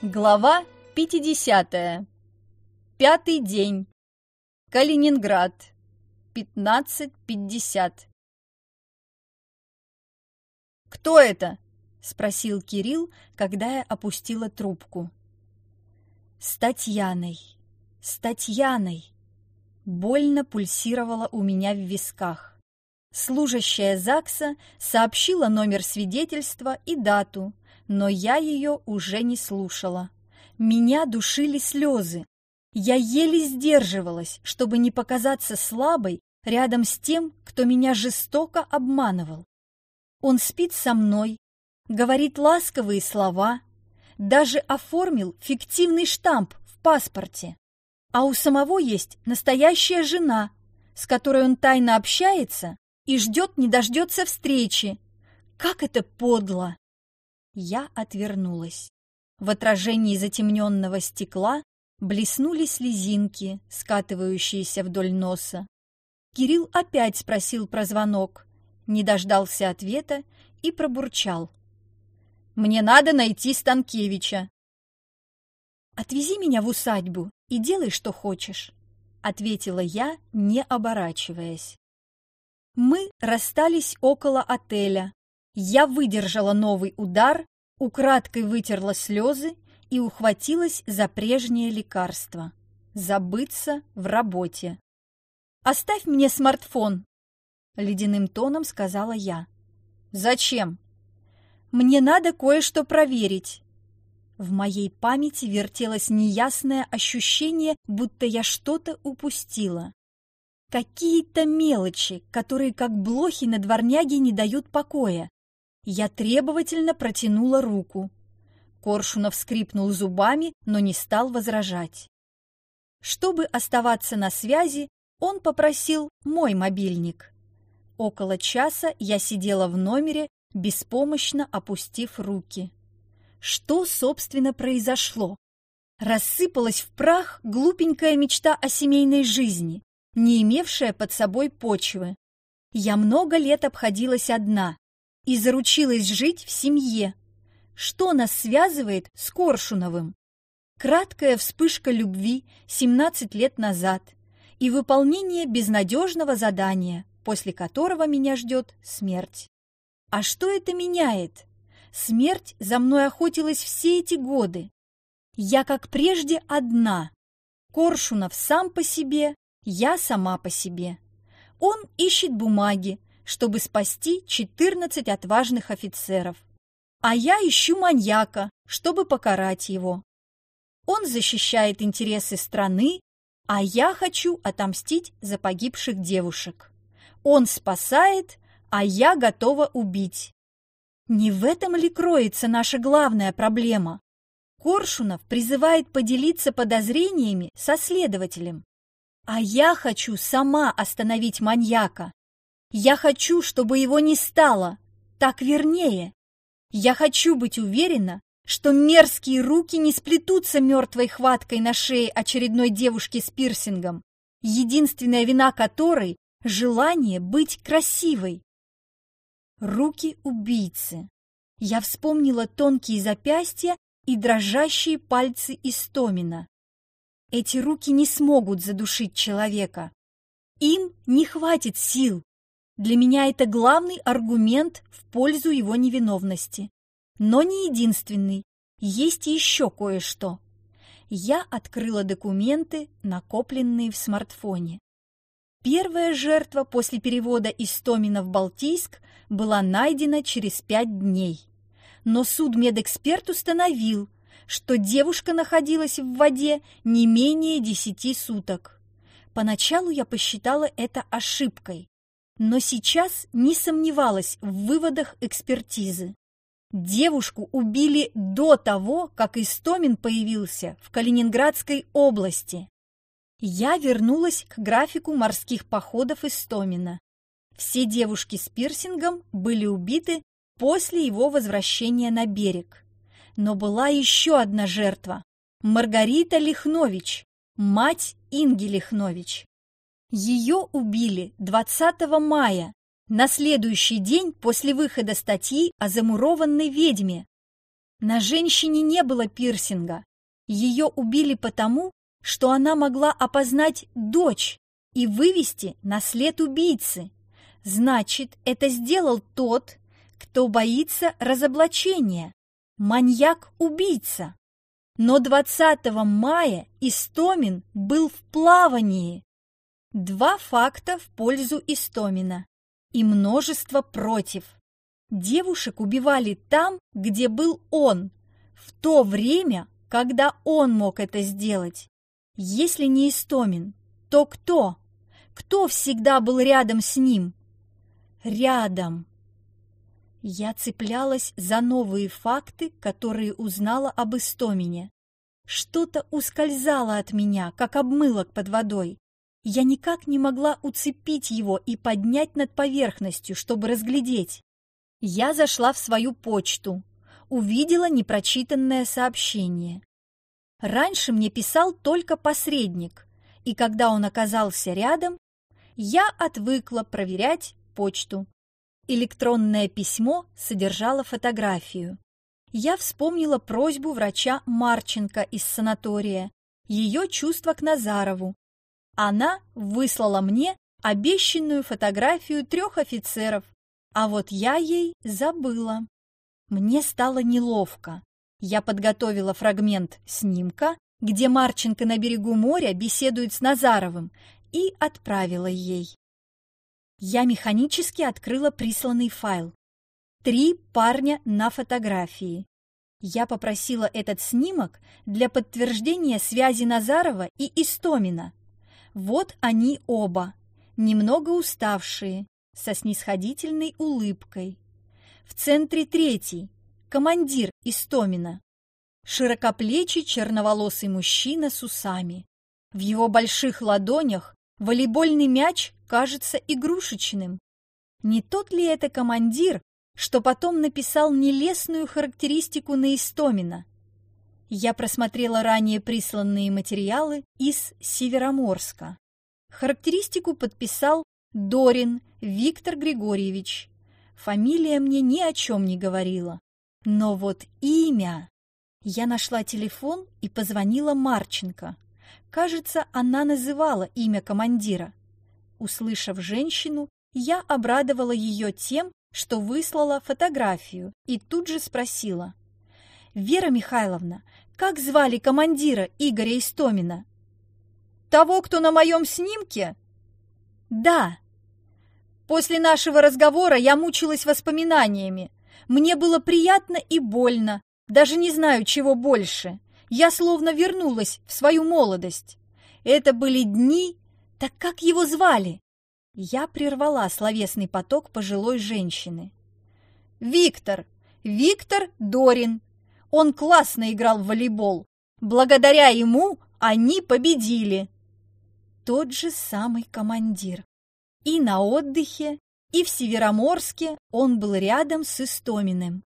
Глава 50. Пятый день. Калининград. 15.50. «Кто это?» — спросил Кирилл, когда я опустила трубку. «С Татьяной. С Татьяной». Больно пульсировало у меня в висках. Служащая ЗАГСа сообщила номер свидетельства и дату, но я ее уже не слушала. Меня душили слезы. Я еле сдерживалась, чтобы не показаться слабой рядом с тем, кто меня жестоко обманывал. Он спит со мной, говорит ласковые слова, даже оформил фиктивный штамп в паспорте. А у самого есть настоящая жена, с которой он тайно общается и ждет не дождется встречи. Как это подло! Я отвернулась. В отражении затемненного стекла блеснули слезинки, скатывающиеся вдоль носа. Кирилл опять спросил про звонок, не дождался ответа и пробурчал. «Мне надо найти Станкевича». «Отвези меня в усадьбу и делай, что хочешь», — ответила я, не оборачиваясь. Мы расстались около отеля, я выдержала новый удар, украдкой вытерла слезы и ухватилась за прежнее лекарство – забыться в работе. «Оставь мне смартфон!» – ледяным тоном сказала я. «Зачем?» «Мне надо кое-что проверить». В моей памяти вертелось неясное ощущение, будто я что-то упустила. Какие-то мелочи, которые как блохи на дворняге не дают покоя. Я требовательно протянула руку. Коршунов скрипнул зубами, но не стал возражать. Чтобы оставаться на связи, он попросил мой мобильник. Около часа я сидела в номере, беспомощно опустив руки. Что, собственно, произошло? Рассыпалась в прах глупенькая мечта о семейной жизни, не имевшая под собой почвы. Я много лет обходилась одна, и заручилась жить в семье. Что нас связывает с Коршуновым? Краткая вспышка любви 17 лет назад и выполнение безнадежного задания, после которого меня ждет смерть. А что это меняет? Смерть за мной охотилась все эти годы. Я, как прежде, одна. Коршунов сам по себе, я сама по себе. Он ищет бумаги, чтобы спасти 14 отважных офицеров. А я ищу маньяка, чтобы покарать его. Он защищает интересы страны, а я хочу отомстить за погибших девушек. Он спасает, а я готова убить. Не в этом ли кроется наша главная проблема? Коршунов призывает поделиться подозрениями со следователем. А я хочу сама остановить маньяка, я хочу, чтобы его не стало, так вернее. Я хочу быть уверена, что мерзкие руки не сплетутся мертвой хваткой на шее очередной девушки с пирсингом, единственная вина которой – желание быть красивой. Руки убийцы. Я вспомнила тонкие запястья и дрожащие пальцы Истомина. Эти руки не смогут задушить человека. Им не хватит сил, для меня это главный аргумент в пользу его невиновности. Но не единственный. Есть еще кое-что. Я открыла документы, накопленные в смартфоне. Первая жертва после перевода из Томина в Балтийск была найдена через пять дней. Но судмедэксперт установил, что девушка находилась в воде не менее десяти суток. Поначалу я посчитала это ошибкой, но сейчас не сомневалась в выводах экспертизы. Девушку убили до того, как Истомин появился в Калининградской области. Я вернулась к графику морских походов Истомина. Все девушки с пирсингом были убиты после его возвращения на берег. Но была еще одна жертва – Маргарита Лихнович, мать Инги Лихнович. Ее убили 20 мая, на следующий день после выхода статьи о замурованной ведьме. На женщине не было пирсинга. Ее убили потому, что она могла опознать дочь и вывести на след убийцы. Значит, это сделал тот, кто боится разоблачения. Маньяк-убийца. Но 20 мая Истомин был в плавании. Два факта в пользу Истомина и множество против. Девушек убивали там, где был он, в то время, когда он мог это сделать. Если не Истомин, то кто? Кто всегда был рядом с ним? Рядом. Я цеплялась за новые факты, которые узнала об Истомине. Что-то ускользало от меня, как обмылок под водой. Я никак не могла уцепить его и поднять над поверхностью, чтобы разглядеть. Я зашла в свою почту, увидела непрочитанное сообщение. Раньше мне писал только посредник, и когда он оказался рядом, я отвыкла проверять почту. Электронное письмо содержало фотографию. Я вспомнила просьбу врача Марченко из санатория, ее чувство к Назарову. Она выслала мне обещанную фотографию трех офицеров, а вот я ей забыла. Мне стало неловко. Я подготовила фрагмент снимка, где Марченко на берегу моря беседует с Назаровым, и отправила ей. Я механически открыла присланный файл. Три парня на фотографии. Я попросила этот снимок для подтверждения связи Назарова и Истомина. Вот они оба, немного уставшие, со снисходительной улыбкой. В центре третий, командир Истомина. Широкоплечий черноволосый мужчина с усами. В его больших ладонях волейбольный мяч кажется игрушечным. Не тот ли это командир, что потом написал нелестную характеристику на Истомина? Я просмотрела ранее присланные материалы из Североморска. Характеристику подписал Дорин Виктор Григорьевич. Фамилия мне ни о чем не говорила. Но вот имя... Я нашла телефон и позвонила Марченко. Кажется, она называла имя командира. Услышав женщину, я обрадовала ее тем, что выслала фотографию и тут же спросила. «Вера Михайловна, как звали командира Игоря Истомина?» «Того, кто на моем снимке?» «Да». После нашего разговора я мучилась воспоминаниями. Мне было приятно и больно, даже не знаю, чего больше. Я словно вернулась в свою молодость. Это были дни, так как его звали? Я прервала словесный поток пожилой женщины. Виктор, Виктор Дорин. Он классно играл в волейбол. Благодаря ему они победили. Тот же самый командир. И на отдыхе, и в Североморске он был рядом с Истоминым.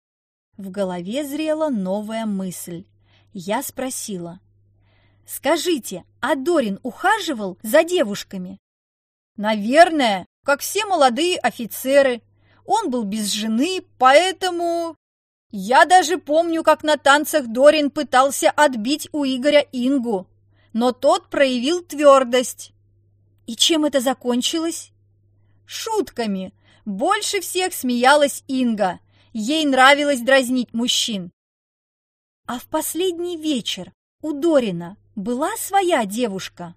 В голове зрела новая мысль. Я спросила. «Скажите, а Дорин ухаживал за девушками?» «Наверное, как все молодые офицеры. Он был без жены, поэтому...» «Я даже помню, как на танцах Дорин пытался отбить у Игоря Ингу, но тот проявил твердость». «И чем это закончилось?» «Шутками. Больше всех смеялась Инга. Ей нравилось дразнить мужчин. А в последний вечер у Дорина была своя девушка?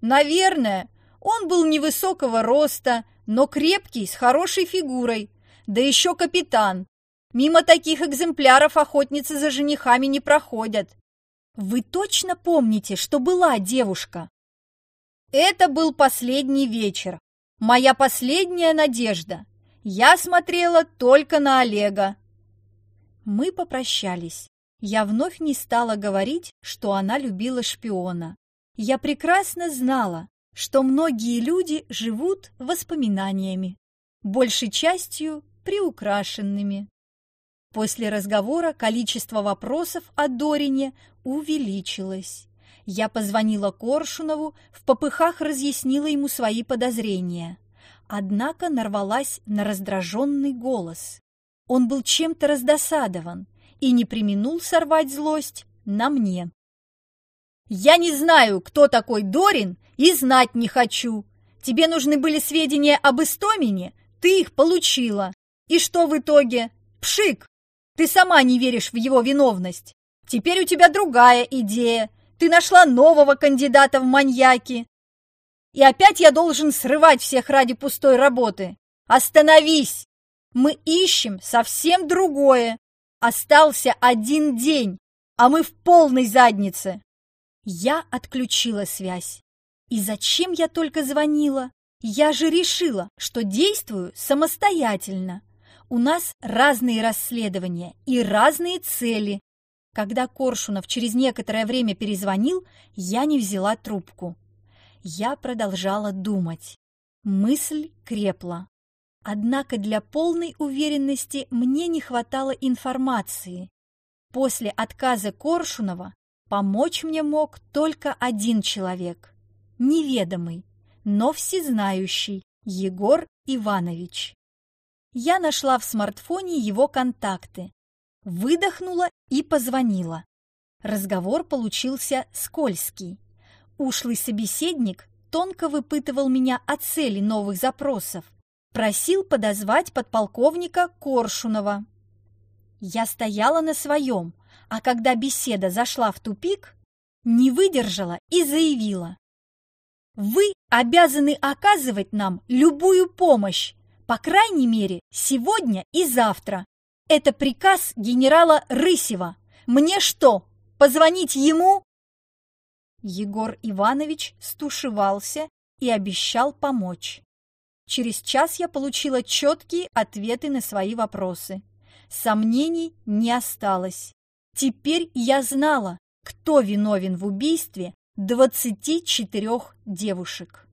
Наверное, он был невысокого роста, но крепкий, с хорошей фигурой, да еще капитан. Мимо таких экземпляров охотницы за женихами не проходят. Вы точно помните, что была девушка? Это был последний вечер. Моя последняя надежда. Я смотрела только на Олега. Мы попрощались. Я вновь не стала говорить, что она любила шпиона. Я прекрасно знала, что многие люди живут воспоминаниями, большей частью приукрашенными. После разговора количество вопросов о Дорине увеличилось. Я позвонила Коршунову, в попыхах разъяснила ему свои подозрения. Однако нарвалась на раздраженный голос. Он был чем-то раздосадован и не применул сорвать злость на мне. «Я не знаю, кто такой Дорин, и знать не хочу. Тебе нужны были сведения об Истомине, ты их получила. И что в итоге? Пшик! Ты сама не веришь в его виновность. Теперь у тебя другая идея. Ты нашла нового кандидата в маньяки. И опять я должен срывать всех ради пустой работы. Остановись! Мы ищем совсем другое. Остался один день, а мы в полной заднице. Я отключила связь. И зачем я только звонила? Я же решила, что действую самостоятельно. У нас разные расследования и разные цели. Когда Коршунов через некоторое время перезвонил, я не взяла трубку. Я продолжала думать. Мысль крепла. Однако для полной уверенности мне не хватало информации. После отказа Коршунова помочь мне мог только один человек. Неведомый, но всезнающий Егор Иванович. Я нашла в смартфоне его контакты, выдохнула и позвонила. Разговор получился скользкий. Ушлый собеседник тонко выпытывал меня о цели новых запросов, просил подозвать подполковника Коршунова. Я стояла на своем, а когда беседа зашла в тупик, не выдержала и заявила. Вы обязаны оказывать нам любую помощь, по крайней мере, сегодня и завтра. Это приказ генерала Рысева. Мне что, позвонить ему?» Егор Иванович стушевался и обещал помочь. Через час я получила четкие ответы на свои вопросы. Сомнений не осталось. Теперь я знала, кто виновен в убийстве 24 девушек.